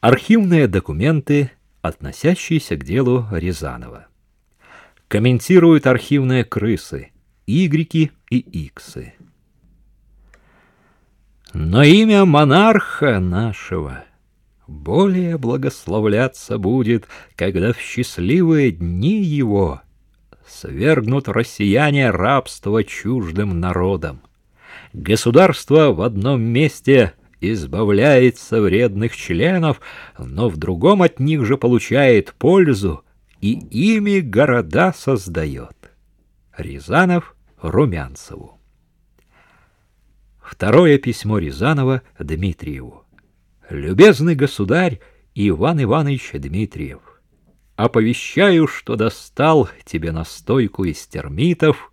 Архивные документы, относящиеся к делу Рязанова. Комментируют архивные крысы, игреки и иксы. Но имя монарха нашего более благословляться будет, когда в счастливые дни его свергнут россияне рабство чуждым народом. Государство в одном месте избавляется вредных членов, но в другом от них же получает пользу и ими города создает. Рязанов Румянцеву. Второе письмо Рязанова Дмитриеву. Любезный государь Иван Иванович Дмитриев, оповещаю, что достал тебе настойку из термитов